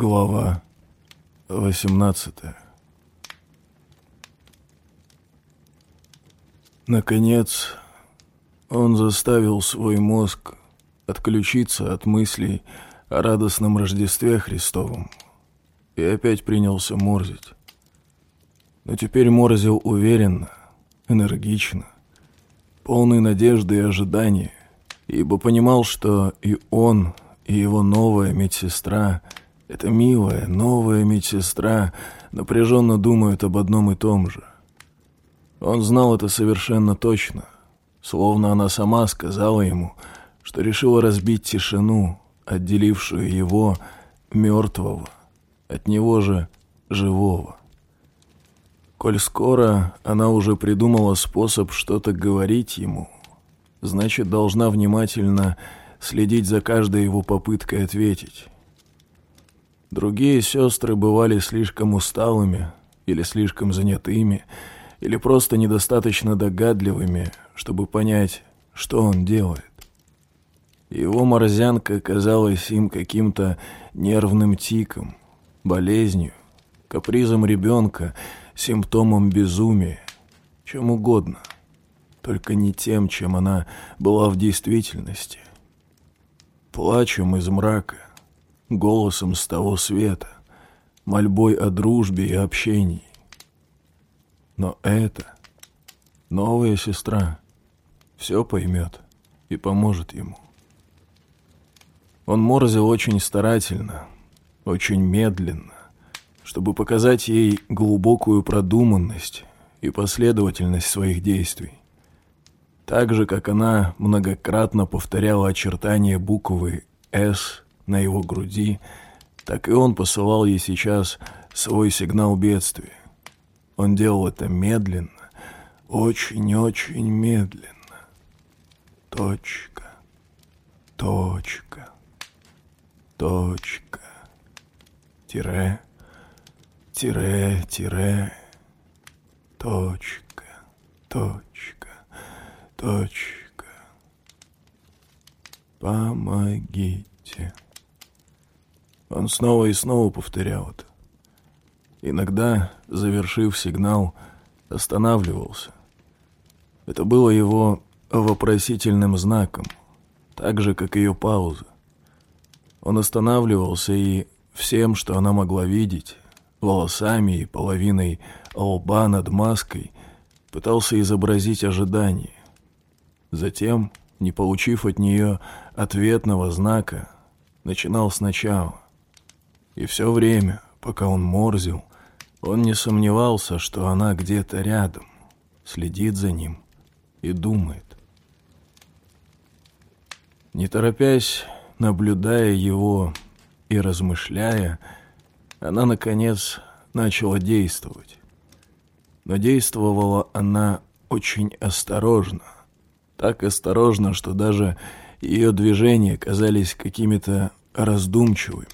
Глава 18 Наконец, он заставил свой мозг отключиться от мыслей о радостном Рождестве Христовом и опять принялся морзить. Но теперь морзил уверенно, энергично, полный надежды и ожидания, ибо понимал, что и он, и его новая медсестра — эта милая, новая медсестра напряженно думает об одном и том же. Он знал это совершенно точно, словно она сама сказала ему, что решила разбить тишину, отделившую его, мертвого, от него же живого. Коль скоро она уже придумала способ что-то говорить ему, значит, должна внимательно следить за каждой его попыткой ответить. Другие сестры бывали слишком усталыми или слишком занятыми, или просто недостаточно догадливыми, чтобы понять, что он делает. Его морзянка казалась им каким-то нервным тиком, болезнью, капризом ребенка, симптомом безумия, чем угодно, только не тем, чем она была в действительности. Плачем из мрака, голосом с того света, мольбой о дружбе и общении. Но это, новая сестра, все поймет и поможет ему. Он морзил очень старательно, очень медленно, чтобы показать ей глубокую продуманность и последовательность своих действий. Так же, как она многократно повторяла очертания буквы «С» на его груди, так и он посылал ей сейчас свой сигнал бедствия. Он делал это медленно, очень-очень медленно. Точка, точка, точка, тире, тире, тире, точка, точка, точка. Помогите. Он снова и снова повторял это. Иногда, завершив сигнал, останавливался. Это было его вопросительным знаком, так же, как ее пауза. Он останавливался и всем, что она могла видеть, волосами и половиной лба над маской, пытался изобразить ожидание. Затем, не получив от нее ответного знака, начинал сначала. И все время, пока он морзил, он не сомневался, что она где-то рядом, следит за ним и думает. Не торопясь, наблюдая его и размышляя, она, наконец, начала действовать. Но действовала она очень осторожно. Так осторожно, что даже ее движения казались какими-то раздумчивыми.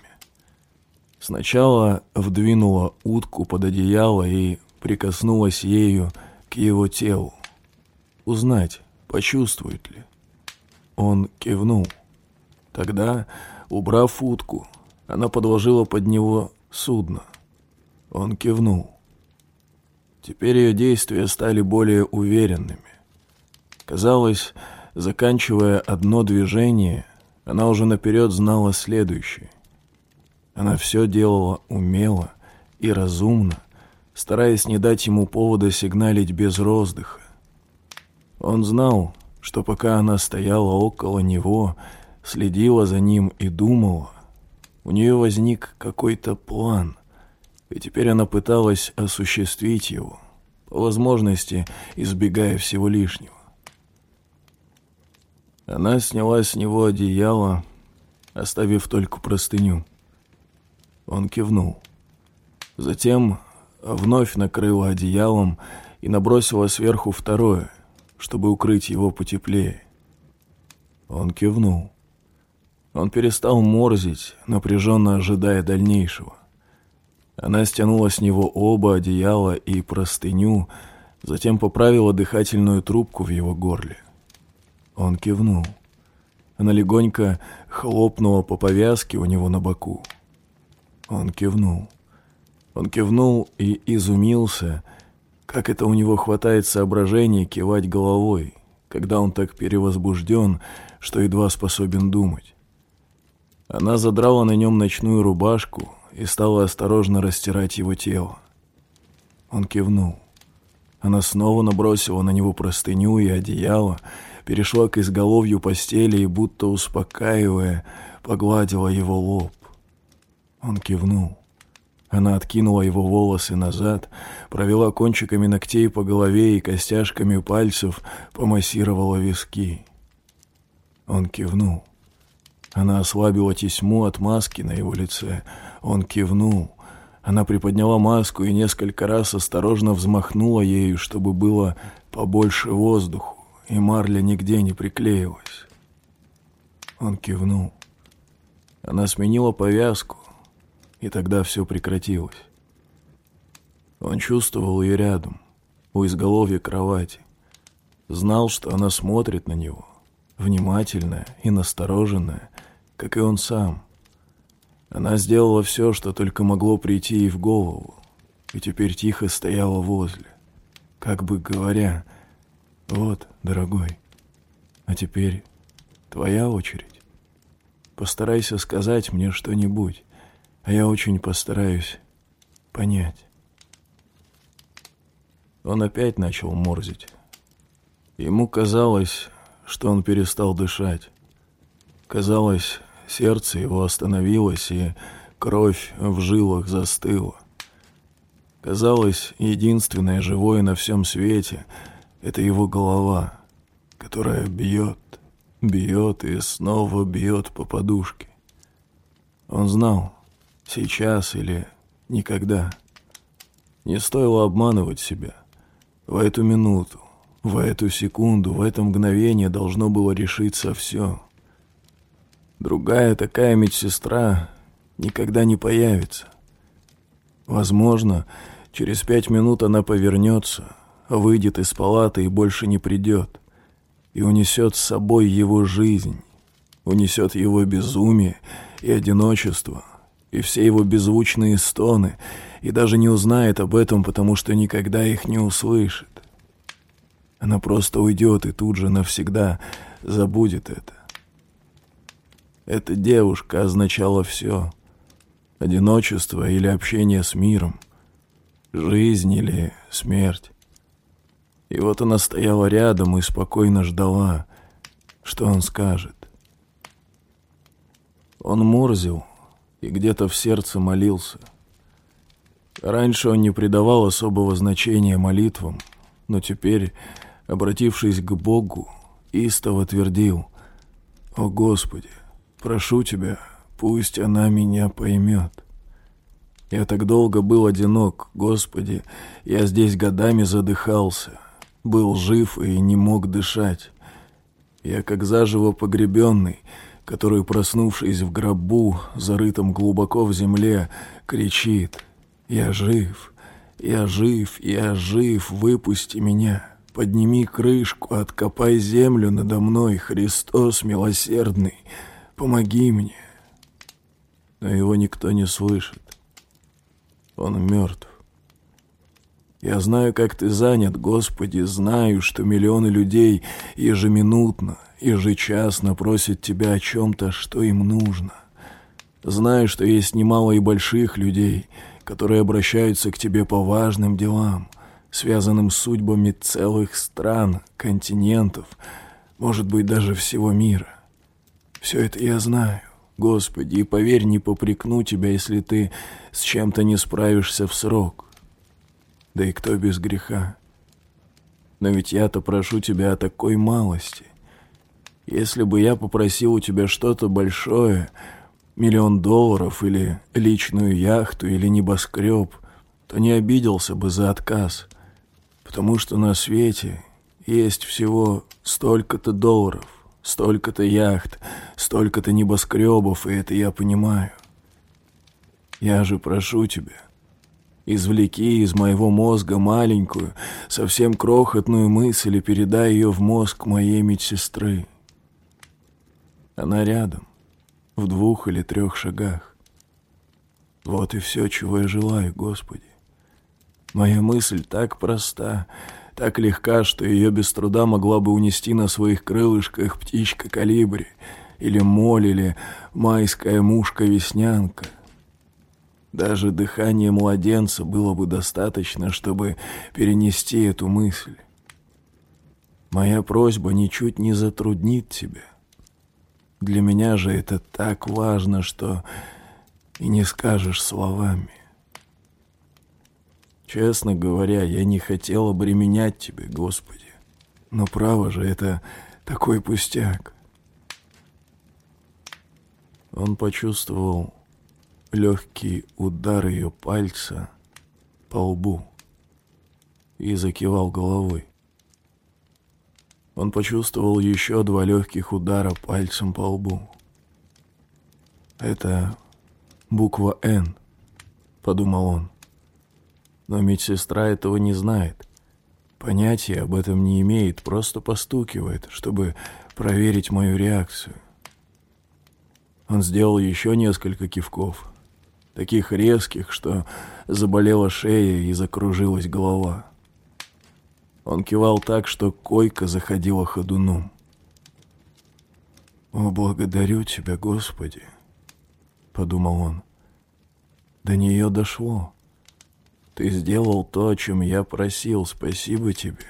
Сначала вдвинула утку под одеяло и прикоснулась ею к его телу. Узнать, почувствует ли. Он кивнул. Тогда, убрав утку, она подложила под него судно. Он кивнул. Теперь ее действия стали более уверенными. Казалось, заканчивая одно движение, она уже наперед знала следующее. Она все делала умело и разумно, стараясь не дать ему повода сигналить без роздыха. Он знал, что пока она стояла около него, следила за ним и думала, у нее возник какой-то план, и теперь она пыталась осуществить его, по возможности избегая всего лишнего. Она сняла с него одеяло, оставив только простыню. Он кивнул. Затем вновь накрыла одеялом и набросила сверху второе, чтобы укрыть его потеплее. Он кивнул. Он перестал морзить, напряженно ожидая дальнейшего. Она стянула с него оба одеяла и простыню, затем поправила дыхательную трубку в его горле. Он кивнул. Она легонько хлопнула по повязке у него на боку. Он кивнул. Он кивнул и изумился, как это у него хватает соображения кивать головой, когда он так перевозбужден, что едва способен думать. Она задрала на нем ночную рубашку и стала осторожно растирать его тело. Он кивнул. Она снова набросила на него простыню и одеяло, перешла к изголовью постели и, будто успокаивая, погладила его лоб. Он кивнул. Она откинула его волосы назад, провела кончиками ногтей по голове и костяшками пальцев помассировала виски. Он кивнул. Она ослабила тесьму от маски на его лице. Он кивнул. Она приподняла маску и несколько раз осторожно взмахнула ею, чтобы было побольше воздуху, и марля нигде не приклеилась. Он кивнул. Она сменила повязку, и тогда все прекратилось. Он чувствовал ее рядом, у изголовья кровати. Знал, что она смотрит на него, внимательная и настороженная, как и он сам. Она сделала все, что только могло прийти ей в голову, и теперь тихо стояла возле, как бы говоря, «Вот, дорогой, а теперь твоя очередь. Постарайся сказать мне что-нибудь, а я очень постараюсь понять». Он опять начал морзить. Ему казалось, что он перестал дышать. Казалось, сердце его остановилось, и кровь в жилах застыла. Казалось, единственное живое на всем свете — это его голова, которая бьет, бьет и снова бьет по подушке. Он знал, сейчас или никогда. Не стоило обманывать себя. В эту минуту, в эту секунду, в это мгновение должно было решиться все. Другая такая медсестра никогда не появится. Возможно, через пять минут она повернется, выйдет из палаты и больше не придет, и унесет с собой его жизнь, унесет его безумие и одиночество, и все его беззвучные стоны, и даже не узнает об этом, потому что никогда их не услышит. Она просто уйдет и тут же навсегда забудет это. Эта девушка означала все. Одиночество или общение с миром. Жизнь или смерть. И вот она стояла рядом и спокойно ждала, что он скажет. Он морзил и где-то в сердце молился. Раньше он не придавал особого значения молитвам, но теперь, обратившись к Богу, истово твердил «О Господи, Прошу тебя, пусть она меня поймет. Я так долго был одинок, Господи, я здесь годами задыхался, был жив и не мог дышать. Я как заживо погребенный, который, проснувшись в гробу, зарытом глубоко в земле, кричит «Я жив, я жив, я жив, выпусти меня». Подними крышку, откопай землю надо мной, Христос милосердный, Помоги мне. Но его никто не слышит. Он мертв. Я знаю, как ты занят, Господи, знаю, что миллионы людей ежеминутно, ежечасно просят тебя о чем-то, что им нужно. Знаю, что есть немало и больших людей, которые обращаются к тебе по важным делам, связанным с судьбами целых стран, континентов, может быть, даже всего мира. Все это я знаю, Господи, и поверь, не попрекну тебя, если ты с чем-то не справишься в срок. Да и кто без греха? Но ведь я-то прошу тебя о такой малости. Если бы я попросил у тебя что-то большое, миллион долларов или личную яхту или небоскреб, то не обиделся бы за отказ, потому что на свете есть всего столько-то долларов, Столько-то яхт, столько-то небоскребов, и это я понимаю. Я же прошу тебя, извлеки из моего мозга маленькую, совсем крохотную мысль и передай ее в мозг моей медсестры. Она рядом, в двух или трех шагах. Вот и все, чего я желаю, Господи. Моя мысль так проста, так легка, что ее без труда могла бы унести на своих крылышках птичка калибри, или моль, или майская мушка-веснянка. Даже дыхание младенца было бы достаточно, чтобы перенести эту мысль. Моя просьба ничуть не затруднит тебя. Для меня же это так важно, что и не скажешь словами. Честно говоря, я не хотел обременять тебя, Господи. Но право же, это такой пустяк. Он почувствовал легкий удар ее пальца по лбу и закивал головой. Он почувствовал еще два легких удара пальцем по лбу. «Это буква «Н», — подумал он. Но медсестра этого не знает. Понятия об этом не имеет, просто постукивает, чтобы проверить мою реакцию. Он сделал еще несколько кивков, таких резких, что заболела шея и закружилась голова. Он кивал так, что койка заходила ходуном. «О, благодарю тебя, Господи!» — подумал он. До нее дошло. Ты сделал то, о чем я просил. Спасибо тебе.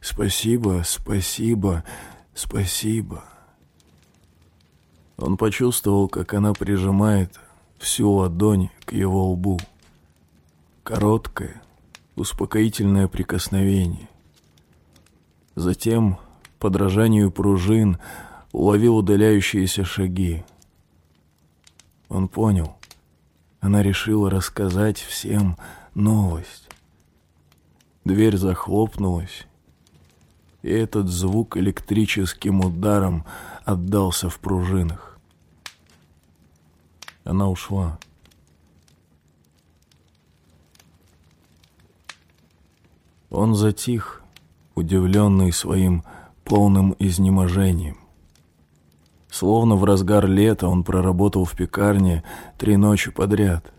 Спасибо, спасибо, спасибо. Он почувствовал, как она прижимает всю ладонь к его лбу. Короткое, успокоительное прикосновение. Затем, подражанию пружин, уловил удаляющиеся шаги. Он понял. Она решила рассказать всем новость. Дверь захлопнулась, и этот звук электрическим ударом отдался в пружинах. Она ушла. Он затих, удивленный своим полным изнеможением. Словно в разгар лета он проработал в пекарне три ночи подряд —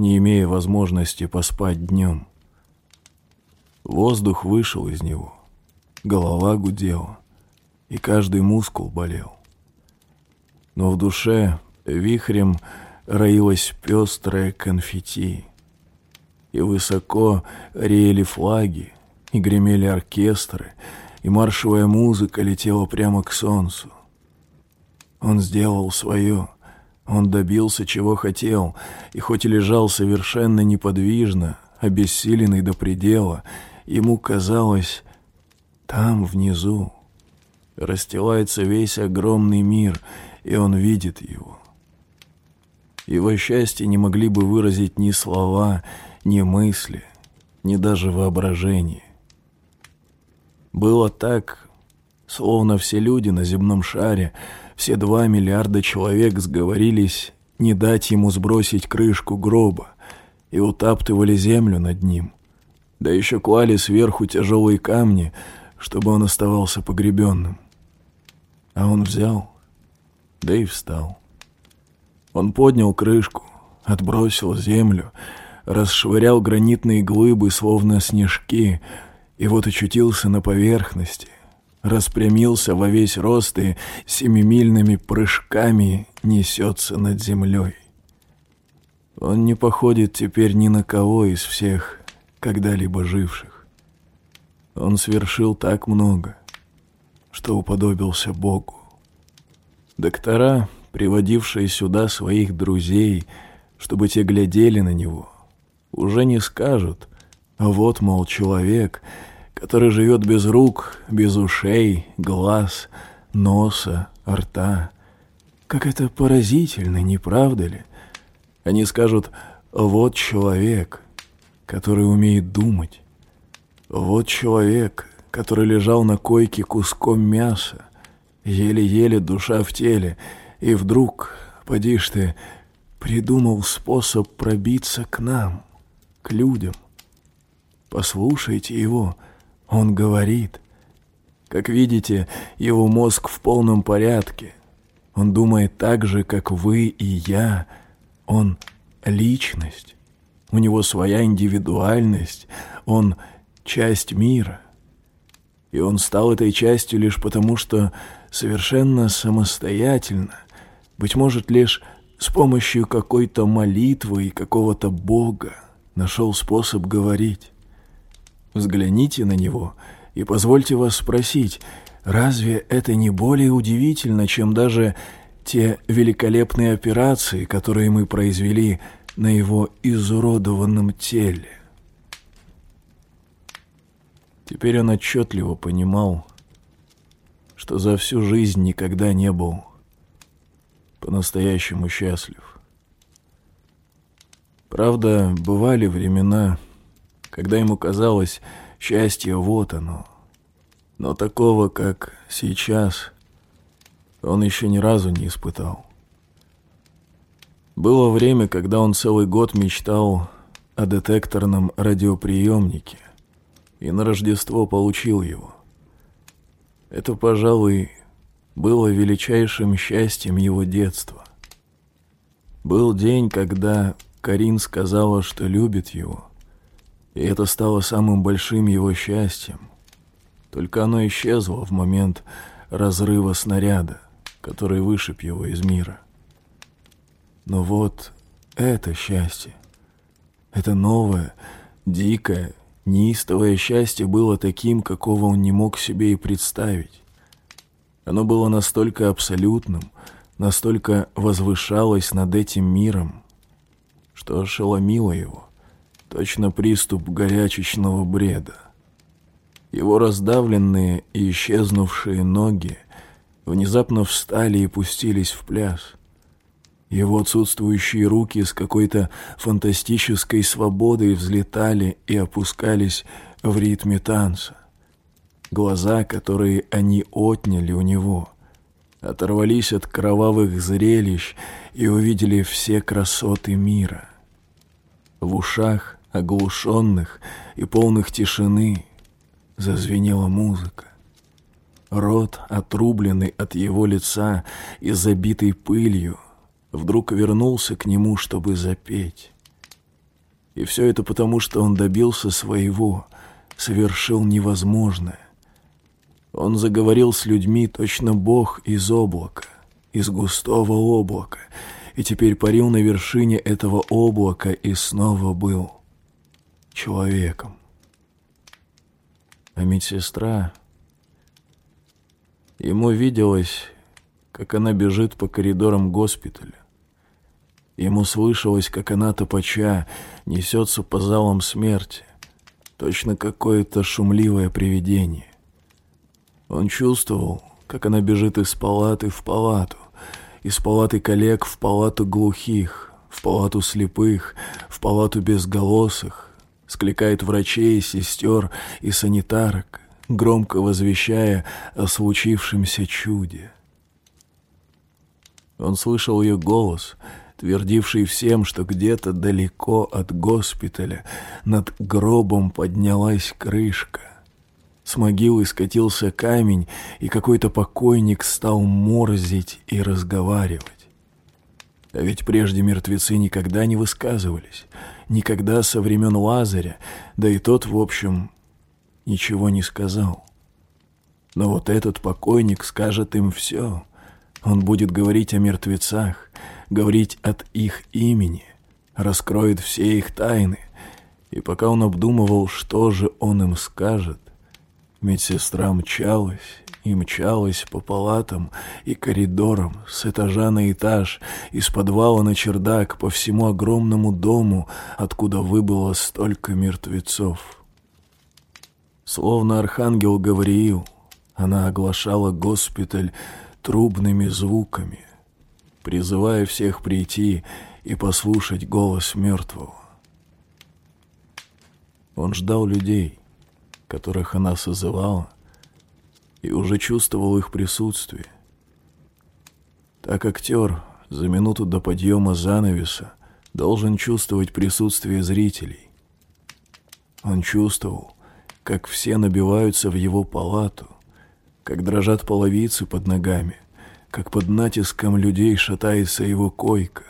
не имея возможности поспать днем. Воздух вышел из него, голова гудела, и каждый мускул болел. Но в душе вихрем роилось пестрое конфетти, и высоко реяли флаги, и гремели оркестры, и маршевая музыка летела прямо к солнцу. Он сделал свое — он добился, чего хотел, и хоть и лежал совершенно неподвижно, обессиленный до предела, ему казалось, там, внизу, расстилается весь огромный мир, и он видит его. Его счастье не могли бы выразить ни слова, ни мысли, ни даже воображение. Было так, словно все люди на земном шаре — все два миллиарда человек сговорились не дать ему сбросить крышку гроба и утаптывали землю над ним. Да еще клали сверху тяжелые камни, чтобы он оставался погребенным. А он взял, да и встал. Он поднял крышку, отбросил землю, расшвырял гранитные глыбы, словно снежки, и вот очутился на поверхности, распрямился во весь рост и семимильными прыжками несется над землей. Он не походит теперь ни на кого из всех когда-либо живших. Он свершил так много, что уподобился Богу. Доктора, приводившие сюда своих друзей, чтобы те глядели на него, уже не скажут, а вот, мол, человек — который живет без рук, без ушей, глаз, носа, рта. Как это поразительно, не правда ли? Они скажут «вот человек, который умеет думать». Вот человек, который лежал на койке куском мяса, еле-еле душа в теле, и вдруг, поди ж ты, придумал способ пробиться к нам, к людям. Послушайте его — он говорит. Как видите, его мозг в полном порядке. Он думает так же, как вы и я. Он личность, у него своя индивидуальность, он часть мира. И он стал этой частью лишь потому, что совершенно самостоятельно, быть может, лишь с помощью какой-то молитвы и какого-то Бога нашел способ говорить. Взгляните на него и позвольте вас спросить, разве это не более удивительно, чем даже те великолепные операции, которые мы произвели на его изуродованном теле? Теперь он отчетливо понимал, что за всю жизнь никогда не был по-настоящему счастлив. Правда, бывали времена, когда ему казалось, счастье вот оно. Но такого, как сейчас, он еще ни разу не испытал. Было время, когда он целый год мечтал о детекторном радиоприемнике, и на Рождество получил его. Это, пожалуй, было величайшим счастьем его детства. Был день, когда Карин сказала, что любит его, и это стало самым большим его счастьем. Только оно исчезло в момент разрыва снаряда, который вышиб его из мира. Но вот это счастье, это новое, дикое, неистовое счастье было таким, какого он не мог себе и представить. Оно было настолько абсолютным, настолько возвышалось над этим миром, что ошеломило его, точно приступ горячечного бреда. Его раздавленные и исчезнувшие ноги внезапно встали и пустились в пляс. Его отсутствующие руки с какой-то фантастической свободой взлетали и опускались в ритме танца. Глаза, которые они отняли у него, оторвались от кровавых зрелищ и увидели все красоты мира. В ушах, оглушенных и полных тишины, зазвенела музыка. Рот, отрубленный от его лица и забитый пылью, вдруг вернулся к нему, чтобы запеть. И все это потому, что он добился своего, совершил невозможное. Он заговорил с людьми точно Бог из облака, из густого облака, и теперь парил на вершине этого облака и снова был человеком. А медсестра... Ему виделось, как она бежит по коридорам госпиталя. Ему слышалось, как она топача несется по залам смерти, точно какое-то шумливое привидение. Он чувствовал, как она бежит из палаты в палату, из палаты коллег в палату глухих, в палату слепых, в палату безголосых, скликает врачей, сестер и санитарок, громко возвещая о случившемся чуде. Он слышал ее голос, твердивший всем, что где-то далеко от госпиталя над гробом поднялась крышка. С могилы скатился камень, и какой-то покойник стал морзить и разговаривать. А ведь прежде мертвецы никогда не высказывались, никогда со времен Лазаря, да и тот, в общем, ничего не сказал. Но вот этот покойник скажет им все. Он будет говорить о мертвецах, говорить от их имени, раскроет все их тайны. И пока он обдумывал, что же он им скажет, медсестра мчалась и мчалась по палатам и коридорам, с этажа на этаж, из подвала на чердак, по всему огромному дому, откуда выбыло столько мертвецов. Словно архангел Гавриил, она оглашала госпиталь трубными звуками, призывая всех прийти и послушать голос мертвого. Он ждал людей, которых она созывала, и уже чувствовал их присутствие. Так актер за минуту до подъема занавеса должен чувствовать присутствие зрителей. Он чувствовал, как все набиваются в его палату, как дрожат половицы под ногами, как под натиском людей шатается его койка.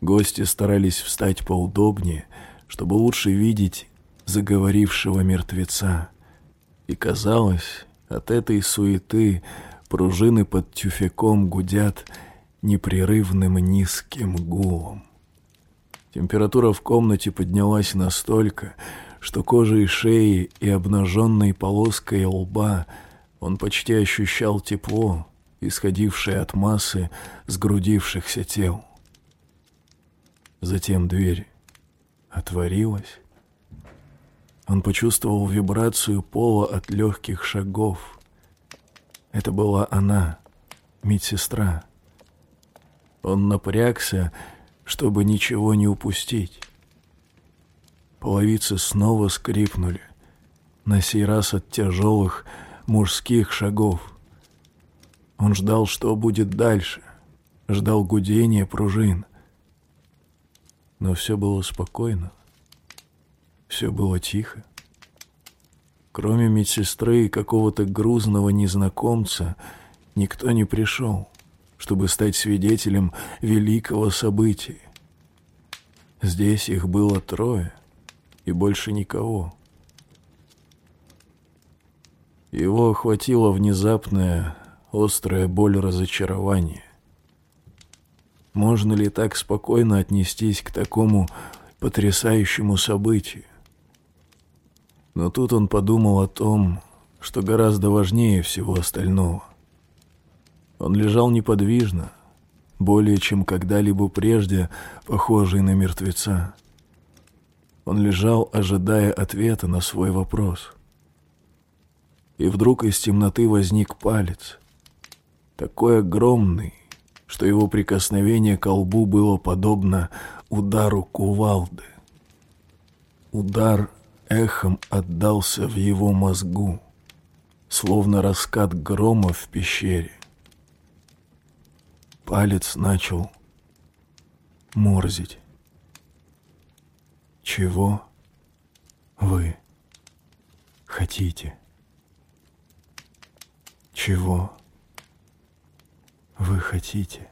Гости старались встать поудобнее, чтобы лучше видеть заговорившего мертвеца. И казалось, от этой суеты пружины под тюфяком гудят непрерывным низким гулом. Температура в комнате поднялась настолько, что кожей шеи и обнаженной полоской лба он почти ощущал тепло, исходившее от массы сгрудившихся тел. Затем дверь отворилась. Он почувствовал вибрацию пола от легких шагов. Это была она, медсестра. Он напрягся, чтобы ничего не упустить. Половицы снова скрипнули, на сей раз от тяжелых мужских шагов. Он ждал, что будет дальше, ждал гудения пружин. Но все было спокойно, все было тихо. Кроме медсестры и какого-то грузного незнакомца, никто не пришел, чтобы стать свидетелем великого события. Здесь их было трое — и больше никого. Его охватила внезапная, острая боль разочарования. Можно ли так спокойно отнестись к такому потрясающему событию? Но тут он подумал о том, что гораздо важнее всего остального. Он лежал неподвижно, более чем когда-либо прежде похожий на мертвеца. Он лежал, ожидая ответа на свой вопрос. И вдруг из темноты возник палец, такой огромный, что его прикосновение к колбу было подобно удару кувалды. Удар эхом отдался в его мозгу, словно раскат грома в пещере. Палец начал морзить. Чего вы хотите? Чего вы хотите?